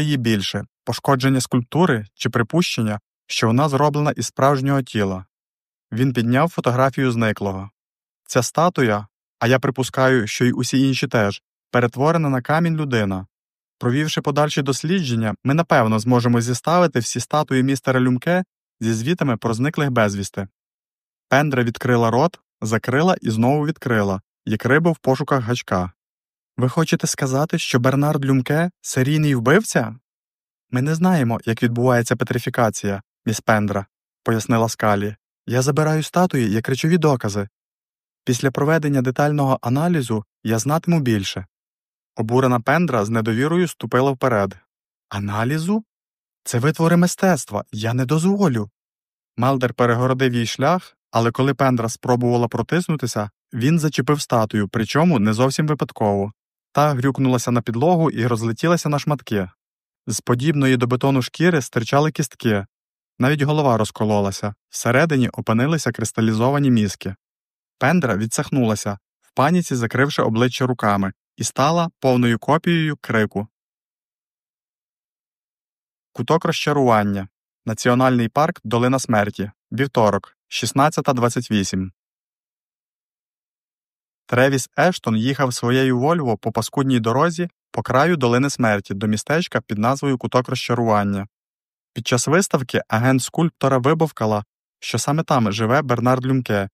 її більше пошкодження скульптури чи припущення, що вона зроблена із справжнього тіла. Він підняв фотографію зниклого. Ця статуя, а я припускаю, що й усі інші теж, перетворена на камінь людина. Провівши подальші дослідження, ми напевно зможемо зіставити всі статуї містера Люмке зі звітами про зниклих безвісти. Пендра відкрила рот, закрила і знову відкрила, як риба в пошуках гачка. Ви хочете сказати, що Бернард Люмке серійний вбивця? Ми не знаємо, як відбувається петрифікація, міс Пендра, пояснила скалі. Я забираю статуї як речові докази. Після проведення детального аналізу я знатиму більше. Обурена Пендра з недовірою ступила вперед. Аналізу? Це витвори мистецтва, я не дозволю. Малдер перегородив їй шлях, але коли Пендра спробувала протиснутися, він зачепив статую, причому не зовсім випадково. Та грюкнулася на підлогу і розлетілася на шматки. З подібної до бетону шкіри стирчали кістки, навіть голова розкололася, всередині опинилися кристалізовані мізки. Пендра відсахнулася, в паніці закривши обличчя руками, і стала повною копією крику. Куток розчарування. Національний парк Долина смерті. Вівторок, 16.28. Тревіс Ештон їхав своєю Вольво по паскудній дорозі по краю долини смерті до містечка під назвою Куток розчарування. Під час виставки агент скульптора вибовкала, що саме там живе Бернард Люмке,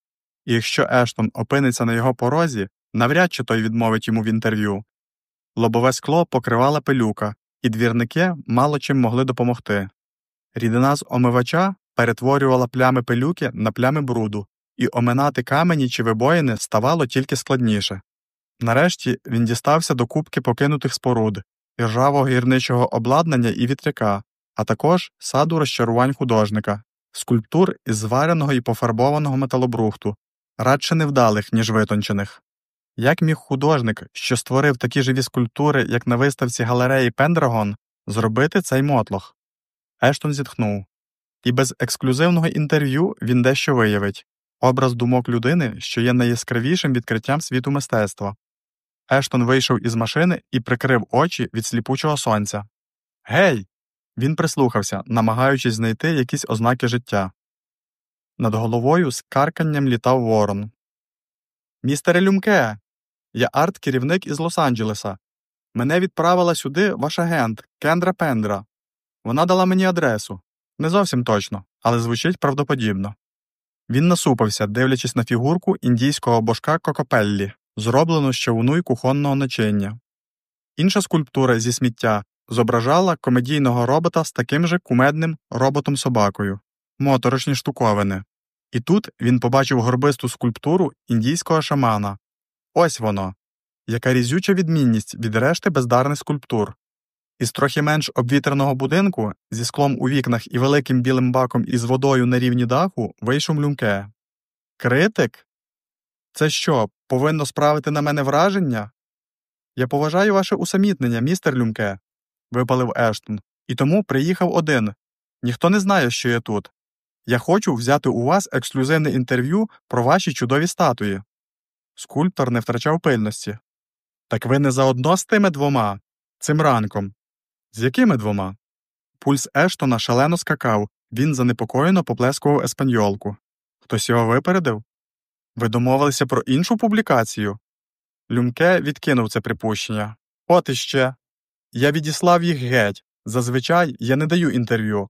і якщо Ештон опиниться на його порозі, навряд чи той відмовить йому в інтерв'ю. Лобове скло покривала пилюка, і двірники мало чим могли допомогти. Рідина з омивача перетворювала плями пилюки на плями бруду, і оминати камені чи вибоїни ставало тільки складніше. Нарешті він дістався до кубки покинутих споруд, іржавого гірничого обладнання і вітряка, а також саду розчарувань художника, скульптур із звареного і пофарбованого металобрухту, радше невдалих, ніж витончених. Як міг художник, що створив такі живі скульптури, як на виставці галереї Пендрагон, зробити цей мотлох? Ештон зітхнув. І без ексклюзивного інтерв'ю він дещо виявить образ думок людини, що є найяскравішим відкриттям світу мистецтва. Ештон вийшов із машини і прикрив очі від сліпучого сонця. Гей! Він прислухався, намагаючись знайти якісь ознаки життя. Над головою з карканням літав ворон. Містере Люмке, я арт-керівник із Лос-Анджелеса. Мене відправила сюди ваш агент Кендра Пендра. Вона дала мені адресу. Не зовсім точно, але звучить правдоподібно. Він насупився, дивлячись на фігурку індійського божка Кокопеллі, зроблену з човну й кухонного начиння. Інша скульптура зі сміття зображала комедійного робота з таким же кумедним роботом собакою, моторошні штуковини. І тут він побачив горбисту скульптуру індійського шамана. Ось воно, яка різюча відмінність від решти бездарних скульптур. Із трохи менш обвітреного будинку, зі склом у вікнах і великим білим баком із водою на рівні даху, вийшов Люмке. Критик? Це що, повинно справити на мене враження? Я поважаю ваше усамітнення, містер Люмке, випалив Ештон, і тому приїхав один. Ніхто не знає, що я тут. Я хочу взяти у вас ексклюзивне інтерв'ю про ваші чудові статуї. Скульптор не втрачав пильності. Так ви не заодно з тими двома, цим ранком. З якими двома? Пульс Ештона шалено скакав, він занепокоєно поплескував еспаньолку. Хтось його випередив? Ви домовилися про іншу публікацію? Люмке відкинув це припущення. От іще. Я відіслав їх геть. Зазвичай я не даю інтерв'ю.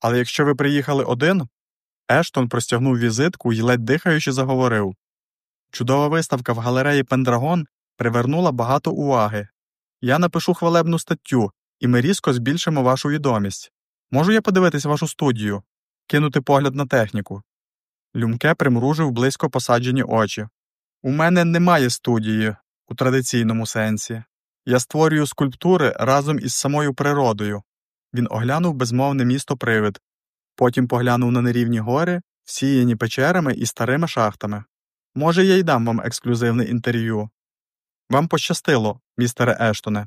Але якщо ви приїхали один. Ештон простягнув візитку і ледь дихаючи заговорив. Чудова виставка в галереї Пендрагон привернула багато уваги. Я напишу хвалебну статтю, і ми різко збільшимо вашу відомість. Можу я подивитись вашу студію, кинути погляд на техніку. Люмке примружив близько посаджені очі. У мене немає студії у традиційному сенсі. Я створюю скульптури разом із самою природою. Він оглянув безмовне місто привид, потім поглянув на нерівні гори, всіяні печерами і старими шахтами. Може, я й дам вам ексклюзивне інтерв'ю. Вам пощастило, містере Ештоне.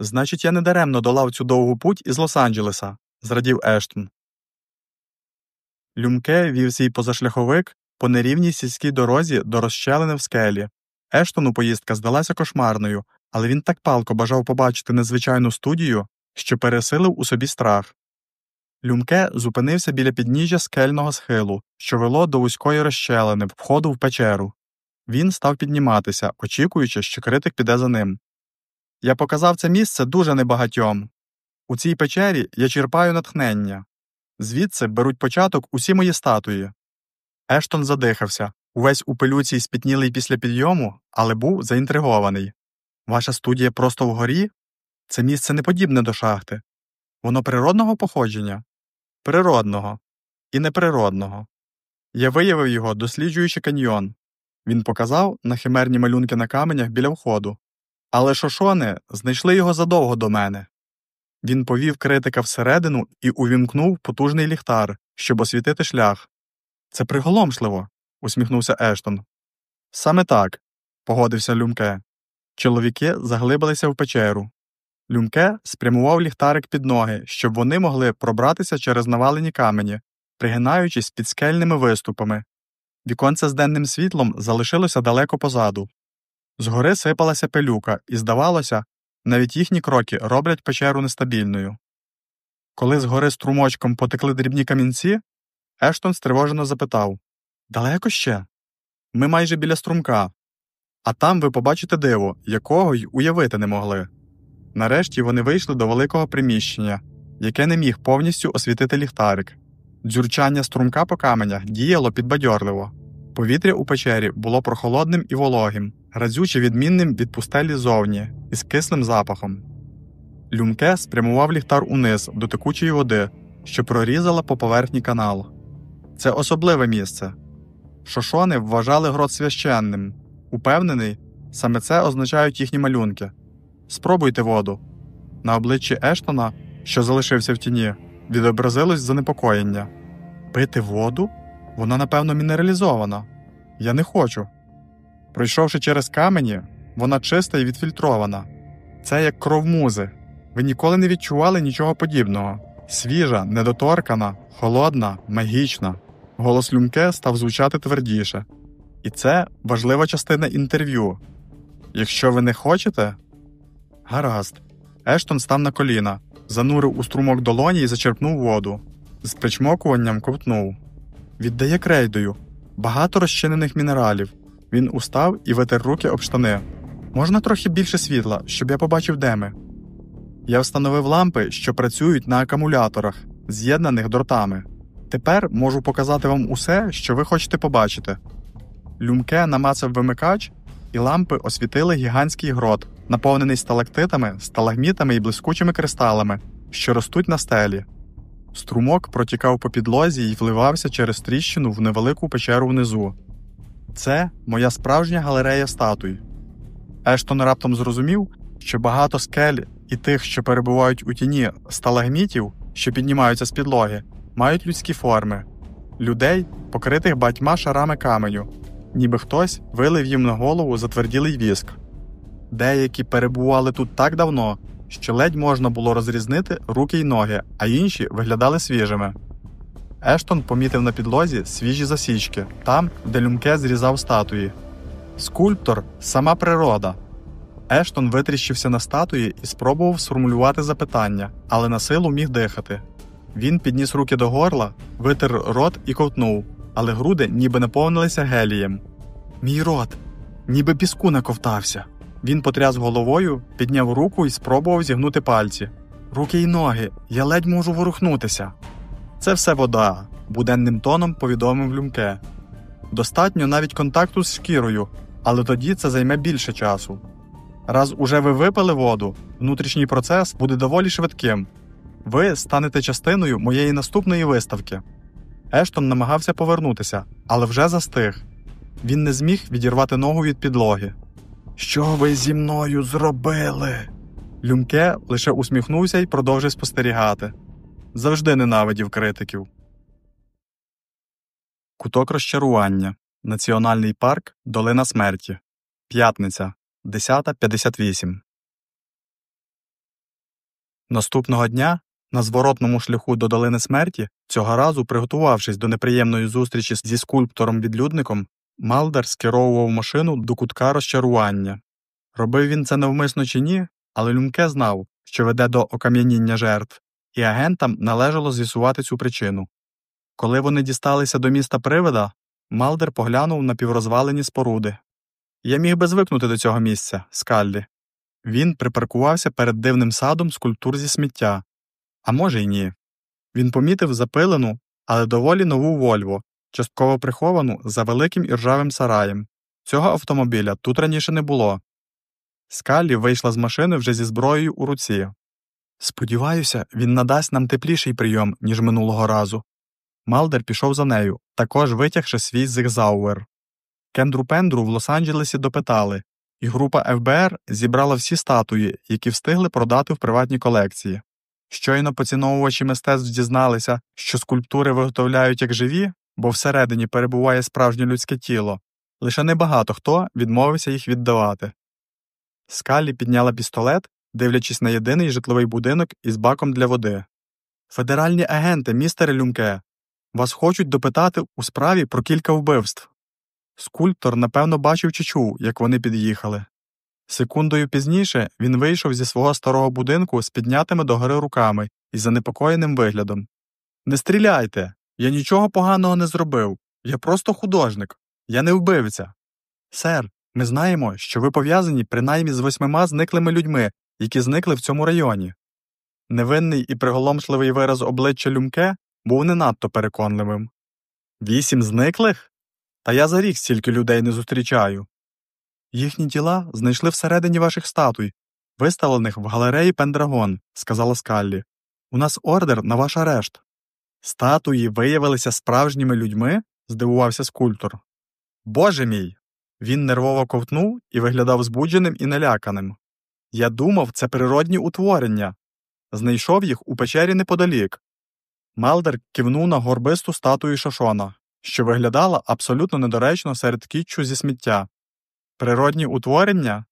Значить, я недаремно долав цю довгу путь із Лос-Анджелеса, зрадів Ештон. Люмке вів свій позашляховик по нерівній сільській дорозі до розщелини в скелі. Ештону поїздка здалася кошмарною, але він так палко бажав побачити незвичайну студію, що пересилив у собі страх. Люмке зупинився біля підніжжя скельного схилу, що вело до вузької розщелини, входу в печеру. Він став підніматися, очікуючи, що критик піде за ним. Я показав це місце дуже небагатьом. У цій печері я черпаю натхнення. Звідси беруть початок усі мої статуї. Ештон задихався, увесь у пилюці й спітнілий після підйому, але був заінтригований. Ваша студія просто вгорі? Це місце не подібне до шахти. Воно природного походження? Природного і неприродного. Я виявив його, досліджуючи каньйон. Він показав на химерні малюнки на каменях біля входу. Але шошони знайшли його задовго до мене. Він повів критика всередину і увімкнув потужний ліхтар, щоб освітити шлях. Це приголомшливо, усміхнувся Ештон. Саме так, погодився Люмке. Чоловіки заглибилися в печеру. Люмке спрямував ліхтарик під ноги, щоб вони могли пробратися через навалені камені, пригинаючись під скельними виступами. Віконце з денним світлом залишилося далеко позаду. Згори сипалася пилюка, і, здавалося, навіть їхні кроки роблять печеру нестабільною. Коли згори струмочком потекли дрібні камінці, Ештон стривожено запитав Далеко ще? Ми майже біля струмка, а там ви побачите диво, якого й уявити не могли. Нарешті вони вийшли до великого приміщення, яке не міг повністю освітити ліхтарик. Дзюрчання струмка по каменях діяло підбадьорливо. Повітря у печері було прохолодним і вологим, разюче відмінним від пустелі зовні, із кислим запахом. Люмке спрямував ліхтар униз до текучої води, що прорізала по поверхні канал. Це особливе місце. Шошони вважали грот священним. Упевнений, саме це означають їхні малюнки. Спробуйте воду. На обличчі Ештона, що залишився в тіні, відобразилось занепокоєння. Пити воду? Вона, напевно, мінералізована. Я не хочу. Пройшовши через камені, вона чиста і відфільтрована. Це як кров музи. Ви ніколи не відчували нічого подібного. Свіжа, недоторкана, холодна, магічна. Голос Люмке став звучати твердіше. І це важлива частина інтерв'ю. Якщо ви не хочете. Гаразд. Ештон став на коліна, занурив у струмок долоні і зачерпнув воду. З причмокуванням ковтнув. Віддає крейдою. Багато розчинених мінералів. Він устав і витер руки об штани. Можна трохи більше світла, щоб я побачив, де ми. Я встановив лампи, що працюють на акумуляторах, з'єднаних дротами. Тепер можу показати вам усе, що ви хочете побачити. Люмке намацав вимикач, і лампи освітили гігантський грот, наповнений сталактитами, сталагмітами і блискучими кристалами, що ростуть на стелі. Струмок протікав по підлозі і вливався через тріщину в невелику печеру внизу. Це моя справжня галерея статуй. Ештон раптом зрозумів, що багато скель і тих, що перебувають у тіні сталагмітів, що піднімаються з підлоги, мають людські форми людей, покритих батьма шарами каменю, ніби хтось вилив їм на голову затверділий віск. Деякі перебували тут так давно, що ледь можна було розрізнити руки й ноги, а інші виглядали свіжими. Ештон помітив на підлозі свіжі засічки, там, де люмке зрізав статуї. Скульптор сама природа. Ештон витріщився на статуї і спробував сформулювати запитання, але на силу міг дихати. Він підніс руки до горла, витер рот і ковтнув, але груди ніби наповнилися гелієм. Мій рот, ніби піску наковтався. Він потряс головою, підняв руку і спробував зігнути пальці. Руки й ноги, я ледь можу ворухнутися. Це все вода, буденним тоном повідомив Люмке. Достатньо навіть контакту з шкірою, але тоді це займе більше часу. Раз уже ви випили воду, внутрішній процес буде доволі швидким. Ви станете частиною моєї наступної виставки. Ештон намагався повернутися, але вже застиг. Він не зміг відірвати ногу від підлоги. Що ви зі мною зробили? Люмке лише усміхнувся і продовжив спостерігати. Завжди ненавидів критиків. Куток розчарування. Національний парк Долина смерті. П'ятниця 10.58. Наступного дня на зворотному шляху до долини смерті, цього разу приготувавшись до неприємної зустрічі зі скульптором-відлюдником, Малдер скеровував машину до кутка розчарування. Робив він це навмисно чи ні, але Люмке знав, що веде до окам'яніння жертв, і агентам належало з'ясувати цю причину. Коли вони дісталися до міста привида, Малдер поглянув на піврозвалені споруди. Я міг би звикнути до цього місця, скаллі. Він припаркувався перед дивним садом скульптур зі сміття, а може й ні. Він помітив запилену, але доволі нову Вольво, частково приховану за великим іржавим сараєм. Цього автомобіля тут раніше не було. Скаллі вийшла з машини вже зі зброєю у руці. Сподіваюся, він надасть нам тепліший прийом, ніж минулого разу. Малдер пішов за нею, також витягши свій зигзауер. Кендру Пендру в Лос-Анджелесі допитали, і група ФБР зібрала всі статуї, які встигли продати в приватні колекції. Щойно поціновувачі мистецтв дізналися, що скульптури виготовляють як живі, бо всередині перебуває справжнє людське тіло, лише небагато хто відмовився їх віддавати. Скалі підняла пістолет, дивлячись на єдиний житловий будинок із баком для води. Федеральні агенти, містере Люмке, вас хочуть допитати у справі про кілька вбивств. Скульптор, напевно, бачив чи чув, як вони під'їхали. Секундою пізніше він вийшов зі свого старого будинку з піднятими догори руками і занепокоєним виглядом. Не стріляйте! Я нічого поганого не зробив. Я просто художник. Я не вбивця. Сер, ми знаємо, що ви пов'язані принаймні з восьмима зниклими людьми, які зникли в цьому районі. Невинний і приголомшливий вираз обличчя Люмке був не надто переконливим. Вісім зниклих? Та я за рік стільки людей не зустрічаю. Їхні тіла знайшли всередині ваших статуй, виставлених в галереї Пендрагон, сказала Скаллі. У нас ордер на ваш арешт. Статуї виявилися справжніми людьми? здивувався скульптор. Боже мій. Він нервово ковтнув і виглядав збудженим і наляканим. Я думав, це природні утворення. Знайшов їх у печері неподалік. Малдер кивнув на горбисту статую Шошона, що виглядала абсолютно недоречно серед кітчу зі сміття. Природні утворення,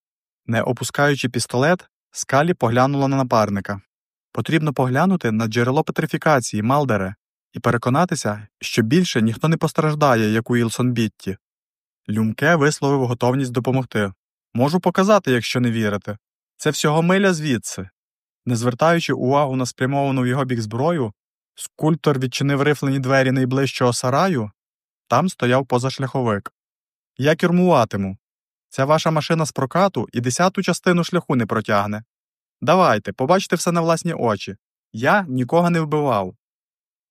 не опускаючи пістолет, скалі поглянула на напарника. Потрібно поглянути на джерело петрифікації, Малдере, і переконатися, що більше ніхто не постраждає, як у Ілсон-Бітті. Люмке висловив готовність допомогти. Можу показати, якщо не вірите. Це всього миля звідси. Не звертаючи увагу на спрямовану в його бік зброю, скульптор відчинив рифлені двері найближчого сараю, там стояв позашляховик. Я кермуватиму. Ця ваша машина з прокату і десяту частину шляху не протягне. Давайте, побачте все на власні очі. Я нікого не вбивав.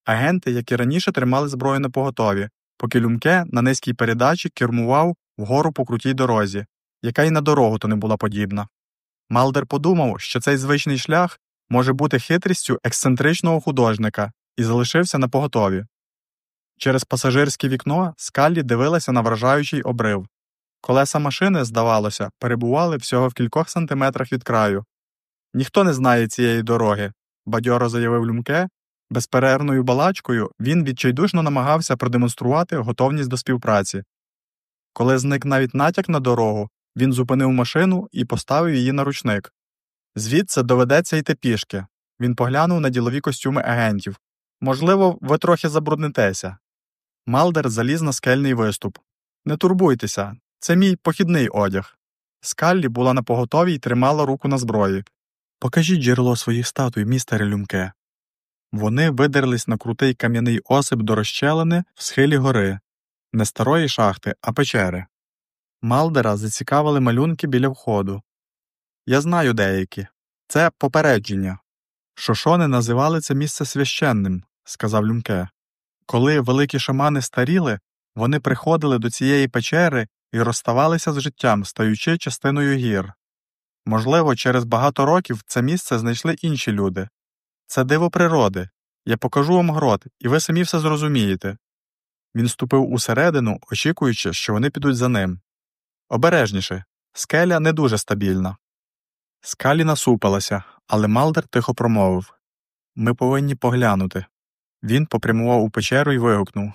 Агенти, як і раніше, тримали зброю на поготові, поки Люмке на низькій передачі кермував вгору по крутій дорозі, яка й на дорогу то не була подібна. Малдер подумав, що цей звичний шлях може бути хитрістю ексцентричного художника і залишився на поготові. Через пасажирське вікно скаллі дивилася на вражаючий обрив. Колеса машини, здавалося, перебували всього в кількох сантиметрах від краю. Ніхто не знає цієї дороги, бадьоро заявив Люмке. Безперервною балачкою він відчайдушно намагався продемонструвати готовність до співпраці. Коли зник навіть натяк на дорогу, він зупинив машину і поставив її на ручник. Звідси доведеться йти пішки. Він поглянув на ділові костюми агентів. Можливо, ви трохи забруднетеся. Малдер заліз на скельний виступ. Не турбуйтеся, це мій похідний одяг. Скаллі була на поготові й тримала руку на зброї. Покажіть джерело своїх статуй, містере Люмке. Вони видерлись на крутий кам'яний осип до розщелини в схилі гори, не старої шахти, а печери. Малдера зацікавили малюнки біля входу. Я знаю деякі. Це попередження. Шошони називали це місце священним, сказав Люмке. Коли великі шамани старіли, вони приходили до цієї печери і розставалися з життям, стаючи частиною гір. Можливо, через багато років це місце знайшли інші люди. Це диво природи. Я покажу вам грот, і ви самі все зрозумієте. Він ступив усередину, очікуючи, що вони підуть за ним. Обережніше, скеля не дуже стабільна. Скалі насупилася, але Малдер тихо промовив Ми повинні поглянути. Він попрямував у печеру і вигукнув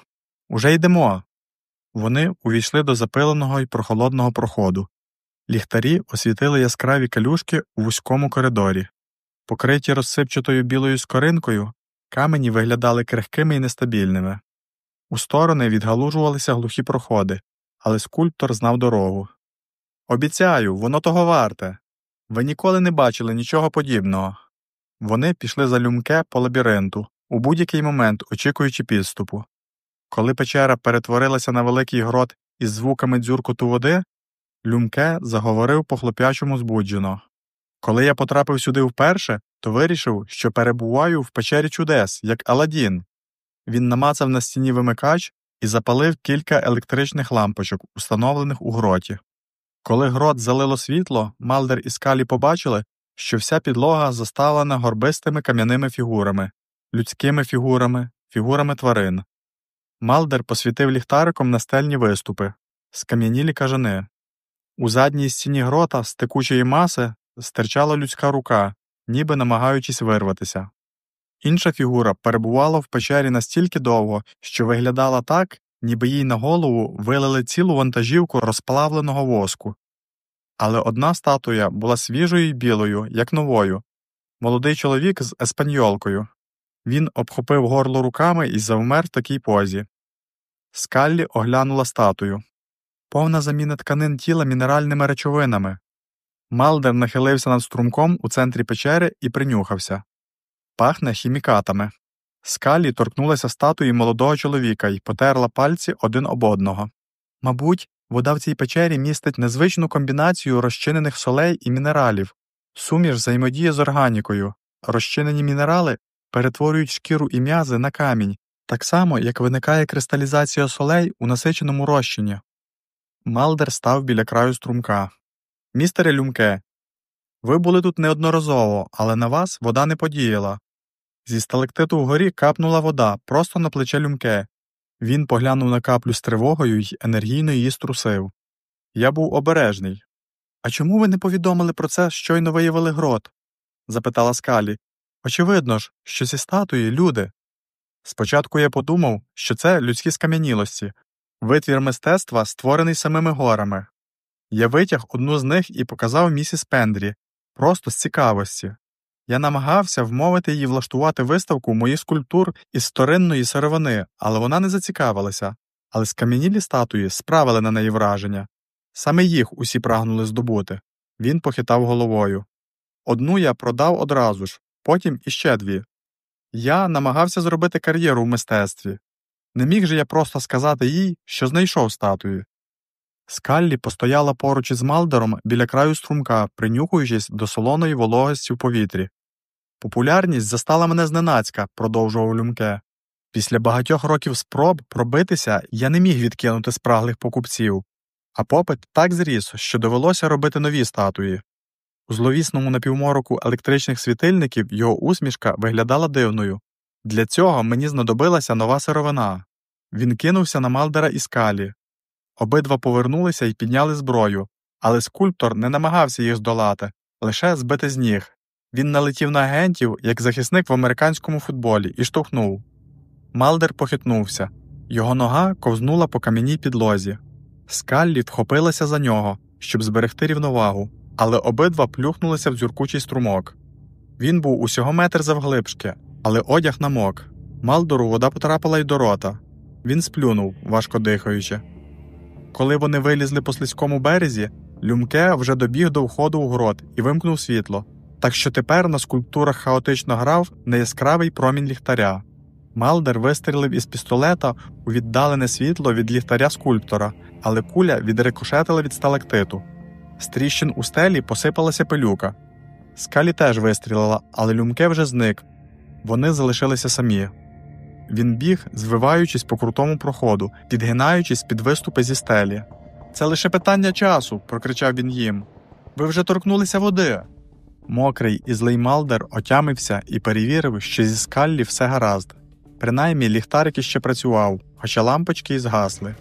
Уже йдемо. Вони увійшли до запиленого й прохолодного проходу. Ліхтарі освітили яскраві калюшки у вузькому коридорі. Покриті розсипчатою білою скоринкою, камені виглядали крихкими і нестабільними. У сторони відгалужувалися глухі проходи, але скульптор знав дорогу. Обіцяю, воно того варте. Ви ніколи не бачили нічого подібного. Вони пішли за люмке по лабіринту, у будь-який момент очікуючи підступу. Коли печера перетворилася на великий грот із звуками дзюркоту води, люмке заговорив по хлоп'ячому збуджено. Коли я потрапив сюди вперше, то вирішив, що перебуваю в печері чудес, як Аладдін. Він намацав на стіні вимикач і запалив кілька електричних лампочок, установлених у гроті. Коли грот залило світло, Малдер і скалі побачили, що вся підлога заставлена горбистими кам'яними фігурами, людськими фігурами, фігурами тварин. Малдер посвітив ліхтариком на стельні виступи, скам'янілі кажани. У задній стіні грота з текучої маси стирчала людська рука, ніби намагаючись вирватися. Інша фігура перебувала в печері настільки довго, що виглядала так, ніби їй на голову вилили цілу вантажівку розплавленого воску. Але одна статуя була свіжою й білою, як новою, молодий чоловік з еспаньолкою. Він обхопив горло руками і завмер в такій позі. Скаллі оглянула статую. Повна заміна тканин тіла мінеральними речовинами. Малдер нахилився над струмком у центрі печери і принюхався. Пахне хімікатами. Скалі торкнулася статуї молодого чоловіка і потерла пальці один об одного. Мабуть, вода в цій печері містить незвичну комбінацію розчинених солей і мінералів, суміш взаємодіє з органікою. Розчинені мінерали перетворюють шкіру і м'язи на камінь, так само, як виникає кристалізація солей у насиченому розчині. Малдер став біля краю струмка. Містере Люмке, ви були тут неодноразово, але на вас вода не подіяла. Зі сталектиту вгорі капнула вода просто на плече люмке. Він поглянув на каплю з тривогою й енергійно її струсив. Я був обережний. А чому ви не повідомили про це, щойно виявили грот? запитала скалі. Очевидно ж, що зі статуї люди. Спочатку я подумав, що це людські скам'янілості, витвір мистецтва, створений самими горами. Я витяг одну з них і показав місіс Пендрі, просто з цікавості. Я намагався вмовити її влаштувати виставку моїх скульптур із сторинної сировини, але вона не зацікавилася, але скам'янілі статуї справили на неї враження. Саме їх усі прагнули здобути. Він похитав головою. Одну я продав одразу ж, потім іще дві. Я намагався зробити кар'єру в мистецтві. Не міг же я просто сказати їй, що знайшов статую. Скаллі постояла поруч із Малдером біля краю струмка, принюхуючись до солоної вологості в повітрі. Популярність застала мене зненацька, продовжував Люмке. Після багатьох років спроб пробитися я не міг відкинути спраглих покупців, а попит так зріс, що довелося робити нові статуї. У зловісному напівмороку електричних світильників його усмішка виглядала дивною. Для цього мені знадобилася нова сировина. Він кинувся на Малдера і скалі. Обидва повернулися і підняли зброю, але скульптор не намагався їх здолати, лише збити з ніг. Він налетів на агентів, як захисник в американському футболі, і штовхнув. Малдер похитнувся. Його нога ковзнула по кам'яній підлозі. Скаллі вхопилася за нього, щоб зберегти рівновагу, але обидва плюхнулися в дзюркучий струмок. Він був усього метр завглибшки, але одяг намок. Малдору вода потрапила й до рота. Він сплюнув, важко дихаючи. Коли вони вилізли по слизькому березі, Люмке вже добіг до входу у грот і вимкнув світло, так що тепер на скульптурах хаотично грав неяскравий промінь ліхтаря. Малдер вистрілив із пістолета у віддалене світло від ліхтаря скульптора, але куля відрикошетила від сталактиту. З тріщин у стелі посипалася пилюка. Скалі теж вистрілила, але люмке вже зник. Вони залишилися самі. Він біг, звиваючись по крутому проходу, підгинаючись під виступи зі стелі. Це лише питання часу, прокричав він їм. Ви вже торкнулися води. Мокрий і злий Малдер отямився і перевірив, що зі скаллі все гаразд. Принаймні ліхтарик іще працював, хоча лампочки й згасли.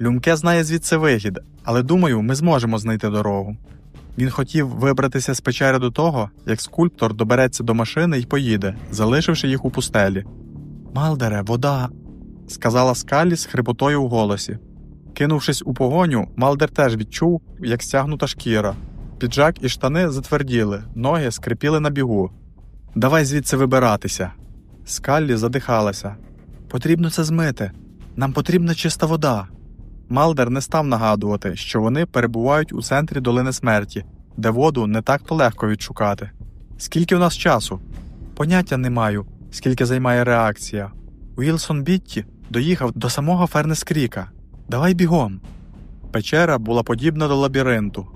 Люмке знає звідси вихід, але думаю, ми зможемо знайти дорогу. Він хотів вибратися з печери до того, як скульптор добереться до машини і поїде, залишивши їх у пустелі. Малдере, вода, сказала Скалі з хрипотою в голосі. Кинувшись у погоню, Малдер теж відчув, як стягнута шкіра. Піджак і штани затверділи, ноги скрипіли на бігу. Давай звідси вибиратися. Скаллі задихалася. Потрібно це змити. Нам потрібна чиста вода. Малдер не став нагадувати, що вони перебувають у центрі долини смерті, де воду не так то легко відшукати. Скільки у нас часу? Поняття не маю, скільки займає реакція. Уілсон Бітті доїхав до самого Фернескріка. Давай бігом. Печера була подібна до лабіринту.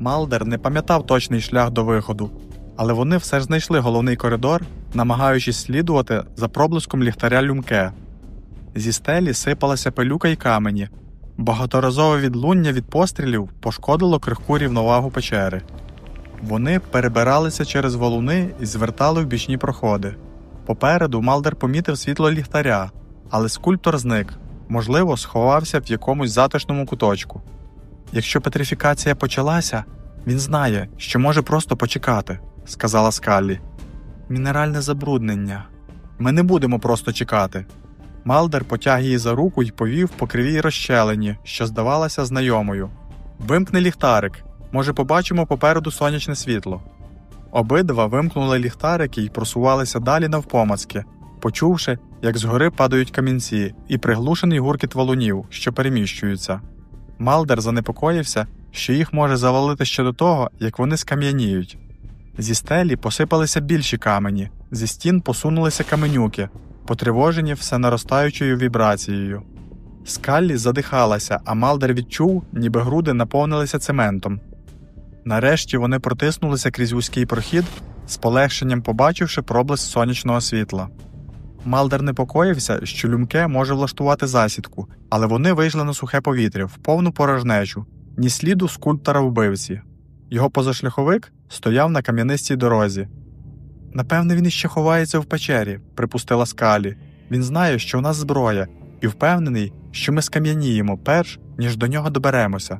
Малдер не пам'ятав точний шлях до виходу, але вони все ж знайшли головний коридор, намагаючись слідувати за проблиском ліхтаря люмке. Зі стелі сипалася пилюка й камені. Багаторазове відлуння від пострілів пошкодило крихку рівновагу печери. Вони перебиралися через валуни і звертали в бічні проходи. Попереду Малдер помітив світло ліхтаря, але скульптор зник, можливо, сховався в якомусь затишному куточку. Якщо петрифікація почалася, він знає, що може просто почекати, сказала Скаллі. Мінеральне забруднення. Ми не будемо просто чекати. Малдер потяг її за руку і повів по кривій розщелині, що здавалася знайомою. Вимкни ліхтарик. Може, побачимо попереду сонячне світло. Обидва вимкнули ліхтарики і просувалися далі навпомацки, почувши, як згори падають камінці, і приглушений гуркіт валунів, що переміщуються. Малдер занепокоївся, що їх може завалити ще до того, як вони скам'яніють. Зі стелі посипалися більші камені, зі стін посунулися каменюки, потривожені все наростаючою вібрацією. Скаллі задихалася, а Малдер відчув, ніби груди наповнилися цементом. Нарешті вони протиснулися крізь вузький прохід, з полегшенням побачивши проблиск сонячного світла. Малдер непокоївся, що люмке може влаштувати засідку, але вони вийшли на сухе повітря в повну порожнечу, ні сліду скульптора вбивці. Його позашляховик стояв на кам'янистій дорозі. Напевне, він іще ховається в печері, припустила скалі. Він знає, що у нас зброя, і впевнений, що ми скам'яніємо перш ніж до нього доберемося.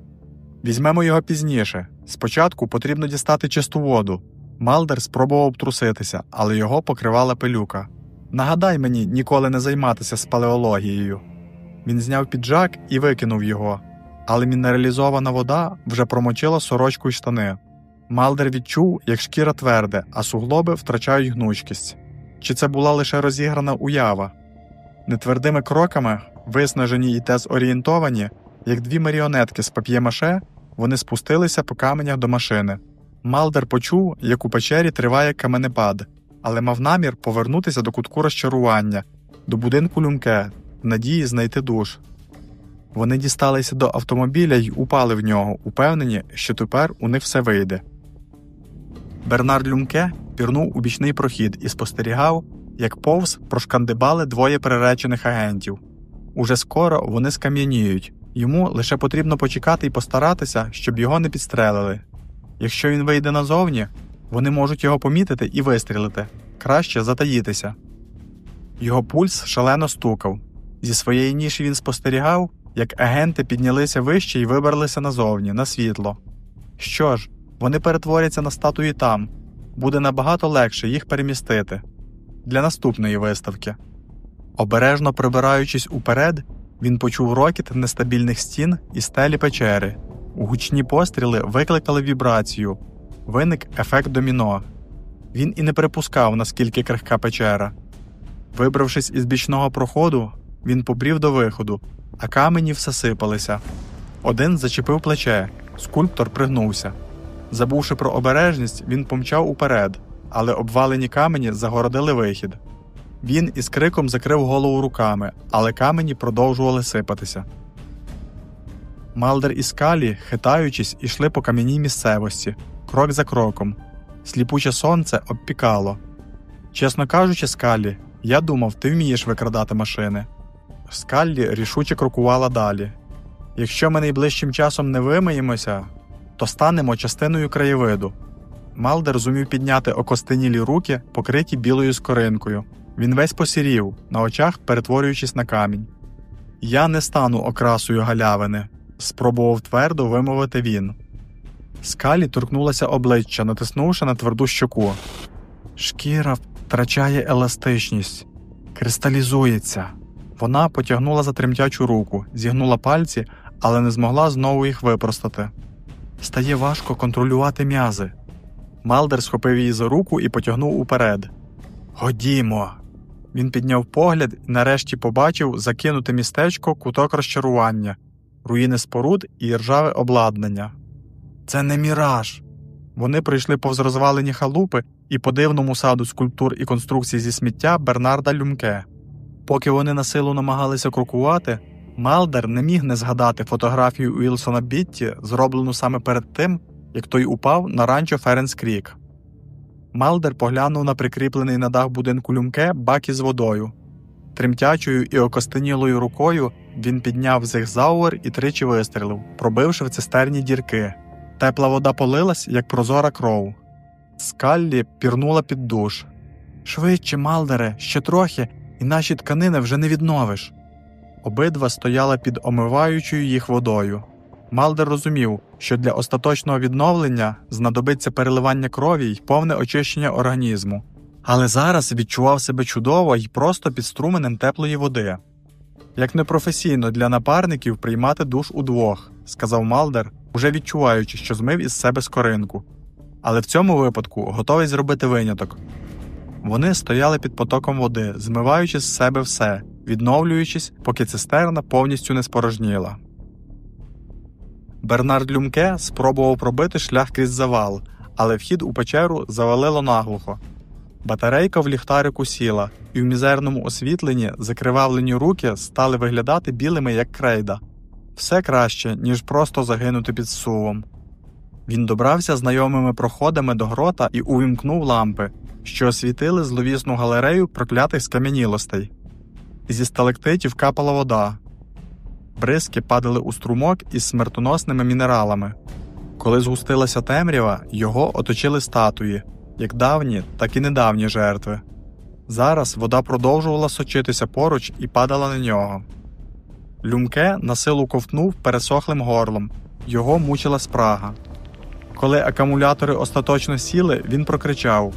Візьмемо його пізніше. Спочатку потрібно дістати чисту воду. Малдер спробував труситися, але його покривала пилюка. Нагадай мені ніколи не займатися спалеологією. Він зняв піджак і викинув його, але мінералізована вода вже промочила сорочку й штани. Малдер відчув, як шкіра тверде, а суглоби втрачають гнучкість. Чи це була лише розіграна уява? Нетвердими кроками, виснажені і дезорієнтовані, як дві маріонетки з пап'є-маше, вони спустилися по каменях до машини. Малдер почув, як у печері триває каменепад, але мав намір повернутися до кутку розчарування, до будинку люмке, в надії знайти душ. Вони дісталися до автомобіля й упали в нього, упевнені, що тепер у них все вийде. Бернард Люмке пірнув у бічний прохід і спостерігав, як повз прошкандибали двоє приречених агентів. Уже скоро вони скам'яніють, йому лише потрібно почекати і постаратися, щоб його не підстрелили. Якщо він вийде назовні, вони можуть його помітити і вистрілити краще затаїтися. Його пульс шалено стукав. Зі своєї ніші він спостерігав, як агенти піднялися вище і вибралися назовні, на світло. Що ж, вони перетворяться на статуї там, буде набагато легше їх перемістити для наступної виставки. Обережно прибираючись уперед, він почув рокіт нестабільних стін і стелі печери. Гучні постріли викликали вібрацію, виник ефект доміно. Він і не припускав, наскільки крихка печера. Вибравшись із бічного проходу, він побрів до виходу, а камені все сипалися. Один зачепив плече, скульптор пригнувся. Забувши про обережність, він помчав уперед, але обвалені камені загородили вихід. Він із криком закрив голову руками, але камені продовжували сипатися. Малдер і скалі, хитаючись, ішли по кам'яній місцевості, крок за кроком. Сліпуче сонце обпікало. Чесно кажучи, скалі, я думав, ти вмієш викрадати машини. Скаллі рішуче крокувала далі. Якщо ми найближчим часом не вимиємося, то станемо частиною краєвиду. Малдер зумів підняти окостенілі руки, покриті білою скоринкою. Він весь посірів, на очах перетворюючись на камінь. Я не стану окрасою галявини, спробував твердо вимовити він. Скалі торкнулася обличчя, натиснувши на тверду щоку. Шкіра втрачає еластичність, кристалізується. Вона потягнула за тремтячу руку, зігнула пальці, але не змогла знову їх випростати. Стає важко контролювати м'язи. Малдер схопив її за руку і потягнув уперед. Ходімо. Він підняв погляд і нарешті побачив закинуте містечко куток розчарування, руїни споруд і ржаве обладнання. Це не міраж. Вони прийшли повз розвалені халупи і по дивному саду скульптур і конструкцій зі сміття Бернарда Люмке. Поки вони насилу намагалися крокувати, Малдер не міг не згадати фотографію Уілсона Бітті, зроблену саме перед тим, як той упав на ранчо Френчс Крік. Малдер поглянув на прикріплений на дах будинку Люмке бак із водою. Тремтячою і окостенілою рукою він підняв зигзауер і тричі вистрілив, пробивши в цистерні дірки. Тепла вода полилась, як прозора кров. Скаллі пірнула під душ. Швидше, Малдере, ще трохи, і наші тканини вже не відновиш. Обидва стояли під омиваючою їх водою. Малдер розумів, що для остаточного відновлення знадобиться переливання крові й повне очищення організму, але зараз відчував себе чудово й просто під струменем теплої води. Як непрофесійно для напарників приймати душ удвох, сказав Малдер, уже відчуваючи, що змив із себе скоринку. Але в цьому випадку готовий зробити виняток. Вони стояли під потоком води, змиваючи з себе все, відновлюючись, поки цистерна повністю не спорожніла. Бернард Люмке спробував пробити шлях крізь завал, але вхід у печеру завалило наглухо. Батарейка в ліхтарику сіла, і в мізерному освітленні закривавлені руки стали виглядати білими, як крейда. Все краще, ніж просто загинути під сувом. Він добрався знайомими проходами до грота і увімкнув лампи, що освітили зловісну галерею проклятих скам'янілостей. Зі сталектитів капала вода. Бризки падали у струмок із смертоносними мінералами. Коли згустилася темрява, його оточили статуї, як давні, так і недавні жертви. Зараз вода продовжувала сочитися поруч і падала на нього. Люмке на силу ковтнув пересохлим горлом, його мучила спрага. Коли акумулятори остаточно сіли, він прокричав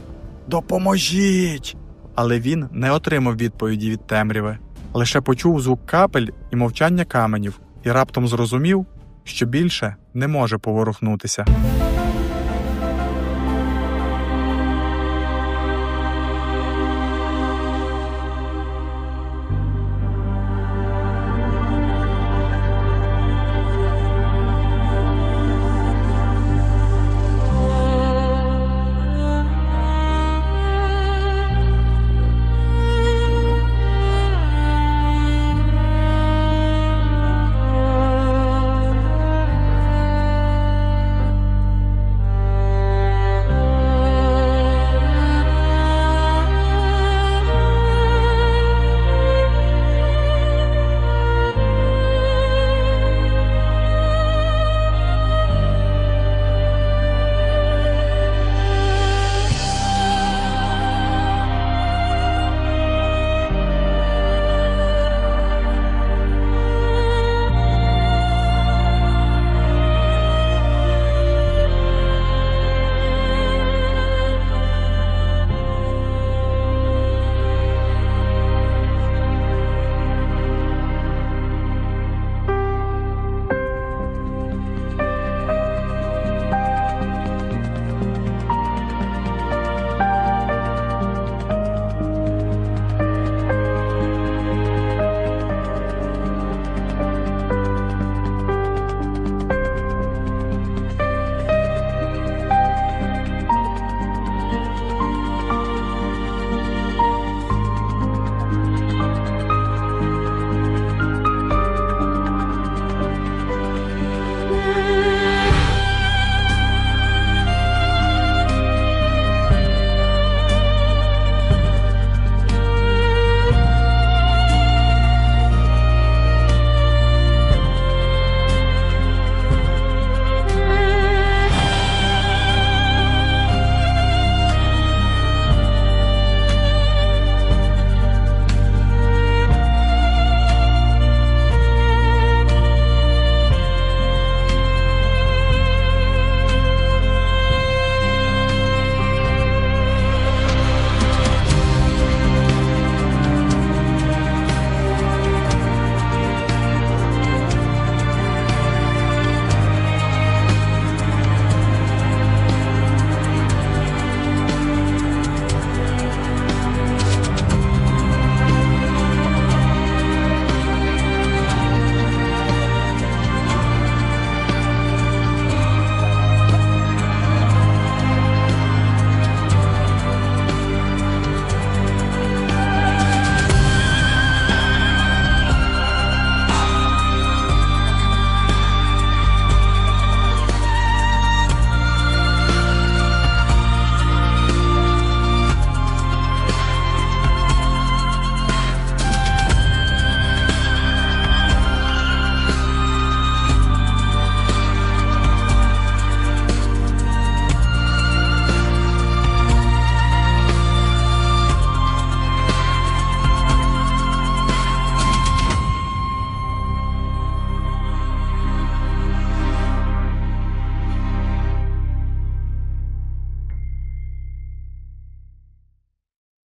Допоможіть! Але він не отримав відповіді від темряви, лише почув звук капель і мовчання каменів, і раптом зрозумів, що більше не може поворухнутися.